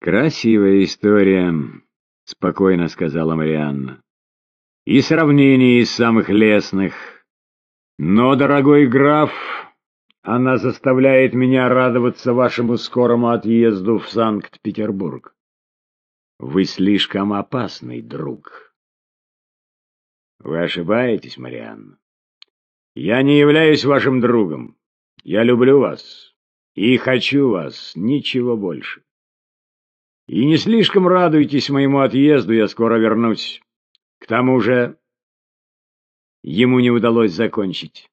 «Красивая история», — спокойно сказала Марианна. «И сравнение из самых лестных. Но, дорогой граф, она заставляет меня радоваться вашему скорому отъезду в Санкт-Петербург. Вы слишком опасный друг». «Вы ошибаетесь, Марианна. Я не являюсь вашим другом. Я люблю вас и хочу вас, ничего больше. И не слишком радуйтесь моему отъезду, я скоро вернусь. К тому же ему не удалось закончить.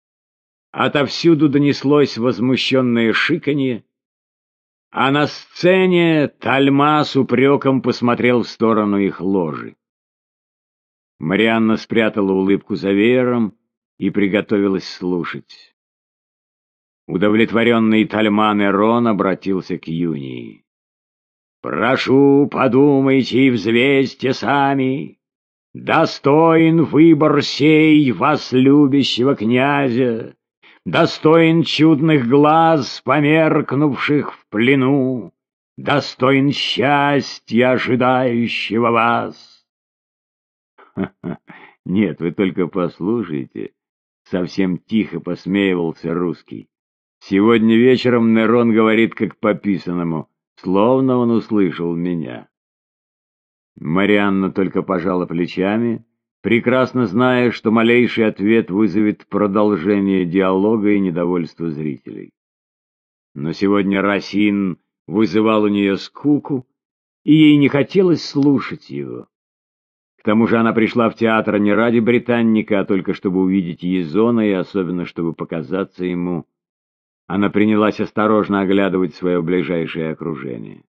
Отовсюду донеслось возмущенное шиканье, а на сцене Тальма с упреком посмотрел в сторону их ложи. Марианна спрятала улыбку за веером и приготовилась слушать. Удовлетворенный Тальман Эрон обратился к Юнии. Прошу, подумайте и взвесьте сами. Достоин выбор сей вас любящего князя, Достоин чудных глаз, померкнувших в плену, Достоин счастья, ожидающего вас. Нет, вы только послушайте, совсем тихо посмеивался русский. Сегодня вечером Нерон говорит как по писанному — словно он услышал меня. Марианна только пожала плечами, прекрасно зная, что малейший ответ вызовет продолжение диалога и недовольство зрителей. Но сегодня Росин вызывал у нее скуку, и ей не хотелось слушать его. К тому же она пришла в театр не ради британника, а только чтобы увидеть Езона и особенно чтобы показаться ему она принялась осторожно оглядывать свое ближайшее окружение.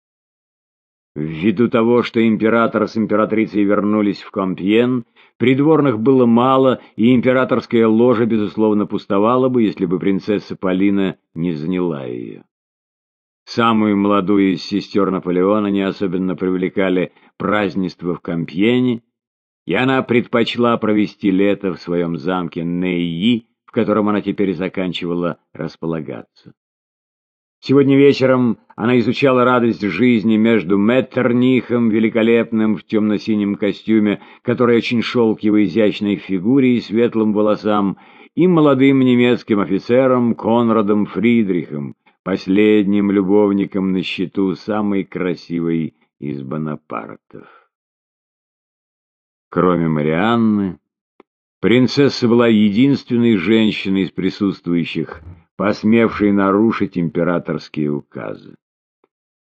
Ввиду того, что император с императрицей вернулись в Компьен, придворных было мало, и императорская ложа, безусловно, пустовала бы, если бы принцесса Полина не заняла ее. Самую молодую из сестер Наполеона не особенно привлекали празднества в Компьене, и она предпочла провести лето в своем замке Нейи, котором она теперь заканчивала располагаться. Сегодня вечером она изучала радость жизни между Меттернихом, великолепным в темно-синем костюме, который очень шел к его изящной фигуре и светлым волосам, и молодым немецким офицером Конрадом Фридрихом, последним любовником на счету самой красивой из Бонапартов. Кроме Марианны, Принцесса была единственной женщиной из присутствующих, посмевшей нарушить императорские указы.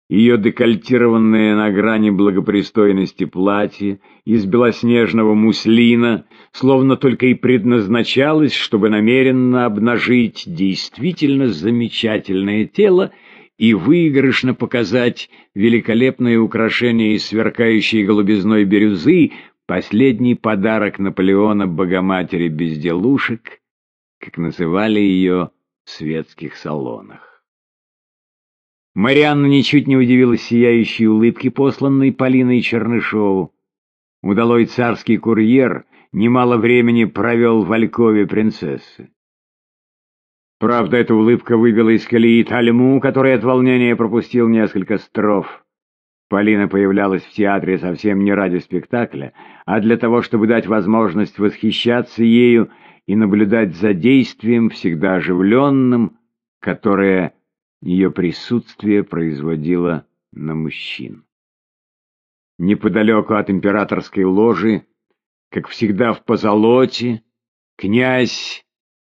Ее декольтированное на грани благопристойности платье из белоснежного муслина словно только и предназначалось, чтобы намеренно обнажить действительно замечательное тело и выигрышно показать великолепное украшение из сверкающей голубизной бирюзы, Последний подарок Наполеона Богоматери Безделушек, как называли ее в светских салонах. Марианна ничуть не удивилась сияющей улыбке, посланной Полиной Чернышову. Удалой царский курьер немало времени провел в алькове принцессы. Правда, эта улыбка вывела из колеи Тальму, который от волнения пропустил несколько строф. Полина появлялась в театре совсем не ради спектакля, а для того, чтобы дать возможность восхищаться ею и наблюдать за действием, всегда оживленным, которое ее присутствие производило на мужчин. Неподалеку от императорской ложи, как всегда в позолоте, князь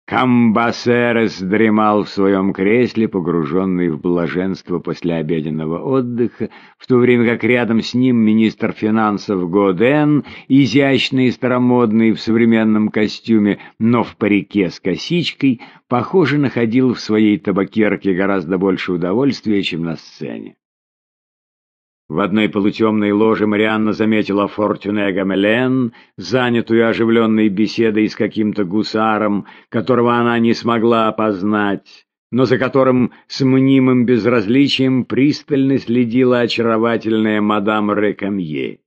Камбасерес дремал в своем кресле, погруженный в блаженство после обеденного отдыха, в то время как рядом с ним министр финансов Годен, изящный и старомодный в современном костюме, но в парике с косичкой, похоже, находил в своей табакерке гораздо больше удовольствия, чем на сцене. В одной полутемной ложе Марианна заметила Фортюне Гамелен, занятую оживленной беседой с каким-то гусаром, которого она не смогла опознать, но за которым с мнимым безразличием пристально следила очаровательная мадам Рекамье.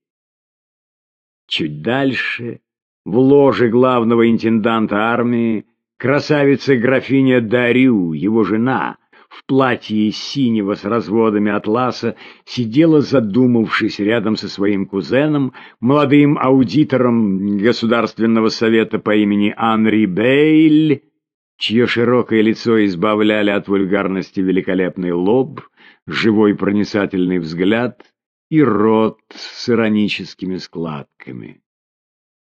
Чуть дальше, в ложе главного интенданта армии, красавица графиня Дарю, его жена, в платье синего с разводами атласа сидела, задумавшись рядом со своим кузеном, молодым аудитором Государственного совета по имени Анри Бейль, чье широкое лицо избавляли от вульгарности великолепный лоб, живой проницательный взгляд и рот с ироническими складками.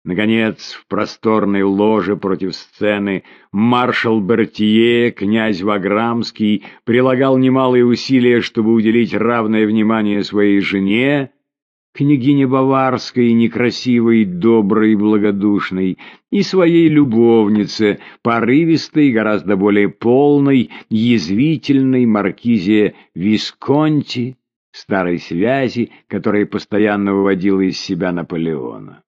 Наконец, в просторной ложе против сцены маршал Бертье, князь Ваграмский, прилагал немалые усилия, чтобы уделить равное внимание своей жене, княгине Баварской, некрасивой, доброй благодушной, и своей любовнице, порывистой, гораздо более полной, язвительной маркизе Висконти, старой связи, которая постоянно выводила из себя Наполеона.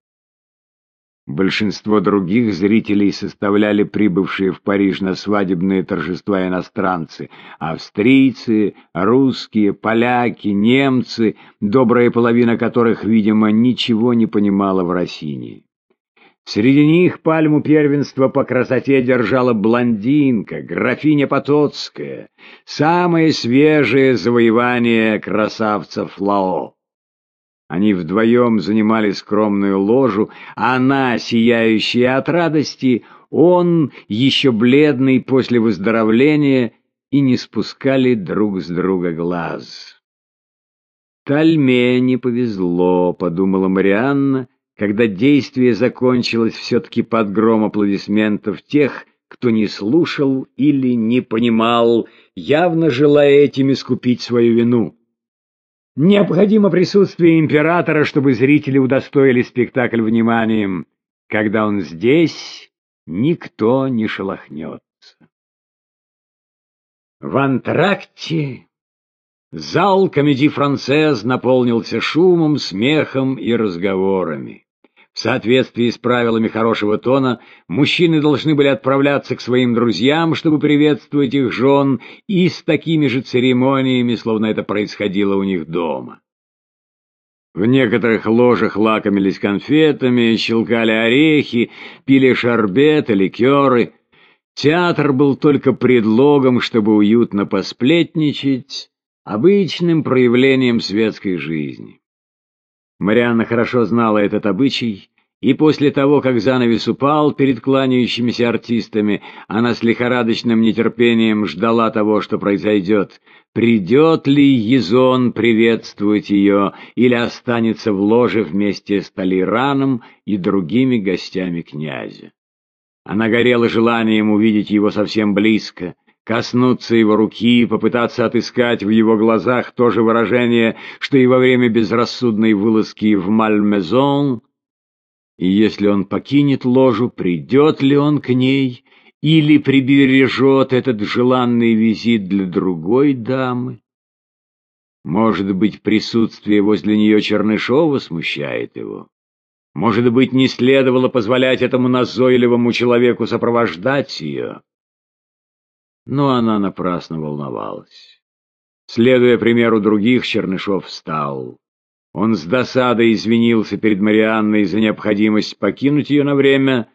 Большинство других зрителей составляли прибывшие в Париж на свадебные торжества иностранцы – австрийцы, русские, поляки, немцы, добрая половина которых, видимо, ничего не понимала в Россине. Среди них пальму первенства по красоте держала блондинка, графиня Потоцкая, самое свежее завоевание красавца Флао. Они вдвоем занимали скромную ложу, а она, сияющая от радости, он, еще бледный после выздоровления, и не спускали друг с друга глаз. «Тальме не повезло», — подумала Марианна, когда действие закончилось все-таки под гром аплодисментов тех, кто не слушал или не понимал, явно желая этим искупить свою вину. Необходимо присутствие императора, чтобы зрители удостоили спектакль вниманием. Когда он здесь, никто не шелохнется. В антракте зал комедий «Францез» наполнился шумом, смехом и разговорами. В соответствии с правилами хорошего тона, мужчины должны были отправляться к своим друзьям, чтобы приветствовать их жен, и с такими же церемониями, словно это происходило у них дома. В некоторых ложах лакомились конфетами, щелкали орехи, пили шарбеты, ликеры. Театр был только предлогом, чтобы уютно посплетничать, обычным проявлением светской жизни. Марианна хорошо знала этот обычай, и после того, как занавес упал перед кланяющимися артистами, она с лихорадочным нетерпением ждала того, что произойдет. Придет ли Езон приветствовать ее или останется в ложе вместе с Толераном и другими гостями князя? Она горела желанием увидеть его совсем близко, коснуться его руки, попытаться отыскать в его глазах то же выражение, что и во время безрассудной вылазки в Мальмезон. И если он покинет ложу, придет ли он к ней или прибережет этот желанный визит для другой дамы? Может быть, присутствие возле нее Чернышова смущает его? Может быть, не следовало позволять этому назойливому человеку сопровождать ее? Но она напрасно волновалась. Следуя примеру других, Чернышов встал. Он с досадой извинился перед Марианной за необходимость покинуть ее на время.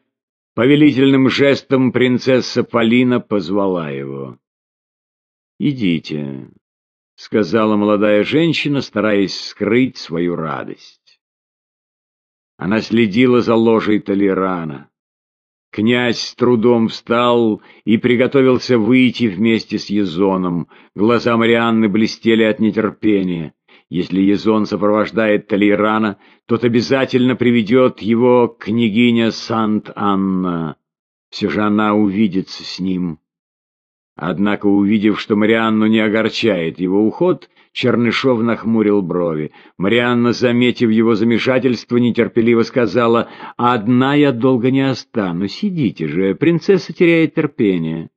Повелительным жестом принцесса Полина позвала его. «Идите», — сказала молодая женщина, стараясь скрыть свою радость. Она следила за ложей Толерана. Князь с трудом встал и приготовился выйти вместе с Езоном. Глаза Марианны блестели от нетерпения. Если Езон сопровождает Толейрана, тот обязательно приведет его княгиня Сант-Анна. Все же она увидится с ним. Однако, увидев, что Марианну не огорчает его уход, Чернышов нахмурил брови. Марианна, заметив его замешательство, нетерпеливо сказала, «Одна я долго не останусь, идите же, принцесса теряет терпение».